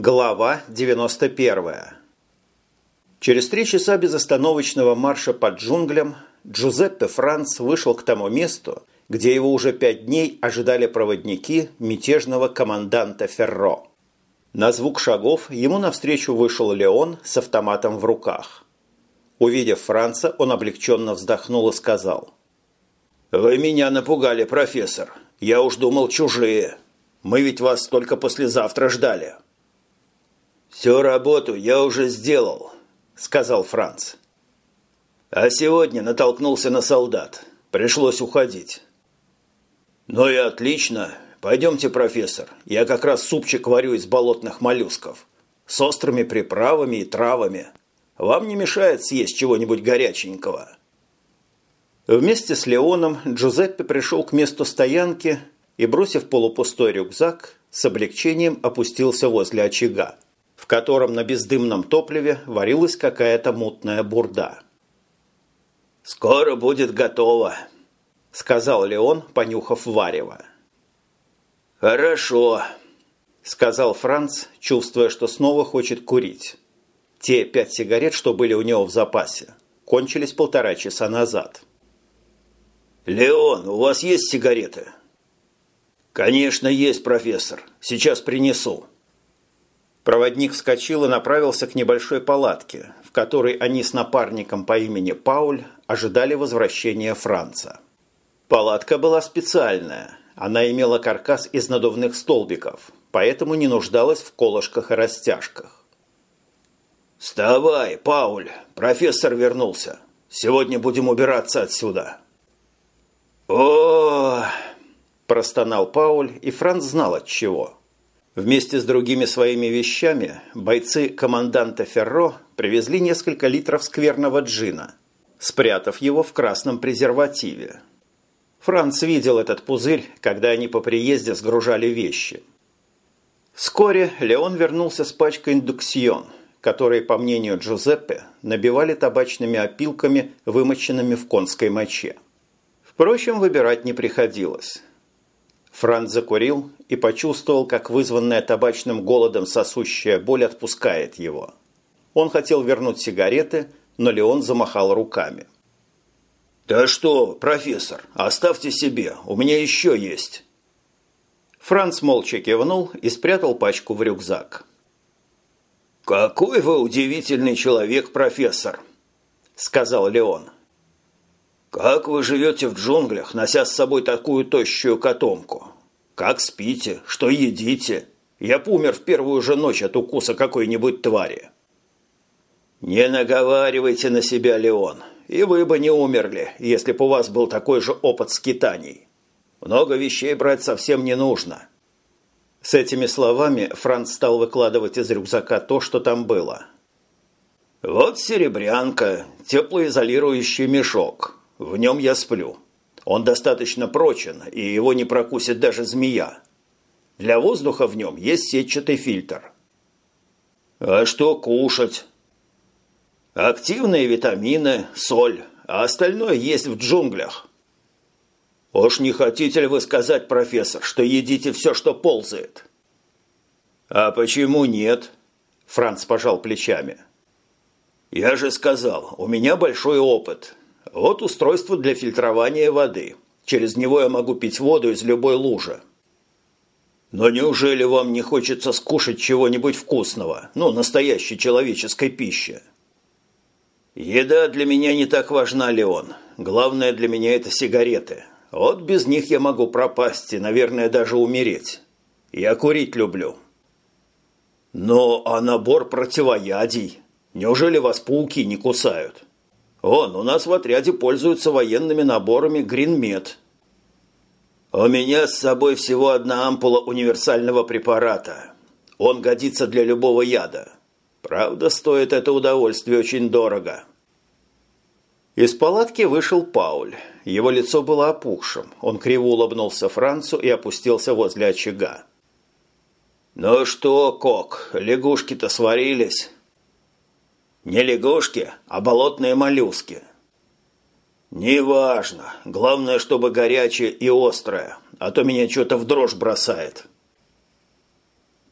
Глава 91. Через три часа безостановочного марша по джунглям Джузеппе Франц вышел к тому месту, где его уже пять дней ожидали проводники мятежного команданта Ферро. На звук шагов ему навстречу вышел Леон с автоматом в руках. Увидев Франца, он облегченно вздохнул и сказал. «Вы меня напугали, профессор. Я уж думал, чужие. Мы ведь вас только послезавтра ждали». «Всю работу я уже сделал», – сказал Франц. «А сегодня натолкнулся на солдат. Пришлось уходить». «Ну и отлично. Пойдемте, профессор. Я как раз супчик варю из болотных моллюсков. С острыми приправами и травами. Вам не мешает съесть чего-нибудь горяченького». Вместе с Леоном Джузеппе пришел к месту стоянки и, бросив полупустой рюкзак, с облегчением опустился возле очага в котором на бездымном топливе варилась какая-то мутная бурда. «Скоро будет готово», – сказал Леон, понюхав варево. «Хорошо», – сказал Франц, чувствуя, что снова хочет курить. Те пять сигарет, что были у него в запасе, кончились полтора часа назад. «Леон, у вас есть сигареты?» «Конечно, есть, профессор. Сейчас принесу». Проводник вскочил и направился к небольшой палатке, в которой они с напарником по имени Пауль ожидали возвращения Франца. Палатка была специальная. Она имела каркас из надувных столбиков, поэтому не нуждалась в колышках и растяжках. «Вставай, Пауль! Профессор вернулся. Сегодня будем убираться отсюда». «О!» – простонал Пауль, и Франц знал от чего – Вместе с другими своими вещами бойцы команданта Ферро привезли несколько литров скверного джина, спрятав его в красном презервативе. Франц видел этот пузырь, когда они по приезде сгружали вещи. Вскоре Леон вернулся с пачкой индуксион, которые, по мнению Джузеппе, набивали табачными опилками, вымоченными в конской моче. Впрочем, выбирать не приходилось. Франц закурил и почувствовал, как вызванная табачным голодом сосущая боль отпускает его. Он хотел вернуть сигареты, но Леон замахал руками. «Да что, профессор, оставьте себе, у меня еще есть». Франц молча кивнул и спрятал пачку в рюкзак. «Какой вы удивительный человек, профессор!» – сказал Леон. «Как вы живете в джунглях, нося с собой такую тощую котомку? Как спите? Что едите? Я б умер в первую же ночь от укуса какой-нибудь твари». «Не наговаривайте на себя, Леон, и вы бы не умерли, если бы у вас был такой же опыт скитаний. Много вещей брать совсем не нужно». С этими словами Франц стал выкладывать из рюкзака то, что там было. «Вот серебрянка, теплоизолирующий мешок, в нем я сплю. Он достаточно прочен, и его не прокусит даже змея. Для воздуха в нем есть сетчатый фильтр. А что кушать? Активные витамины, соль, а остальное есть в джунглях. Уж не хотите ли вы сказать, профессор, что едите все, что ползает? А почему нет? Франц пожал плечами. Я же сказал, у меня большой опыт, вот устройство для фильтрования воды. Через него я могу пить воду из любой лужи. Но неужели вам не хочется скушать чего-нибудь вкусного, ну, настоящей человеческой пищи? Еда для меня не так важна, Леон. Главное для меня это сигареты. Вот без них я могу пропасть и, наверное, даже умереть. Я курить люблю. Но а набор противоядий? Неужели вас пауки не кусают? Он, у нас в отряде пользуются военными наборами Гринмет. У меня с собой всего одна ампула универсального препарата. Он годится для любого яда. Правда, стоит это удовольствие очень дорого. Из палатки вышел Пауль. Его лицо было опухшим. Он криво улыбнулся Францу и опустился возле очага. «Ну что, Кок, лягушки-то сварились?» Не лягушки, а болотные моллюски. Неважно. Главное, чтобы горячее и острое, а то меня что-то в дрожь бросает.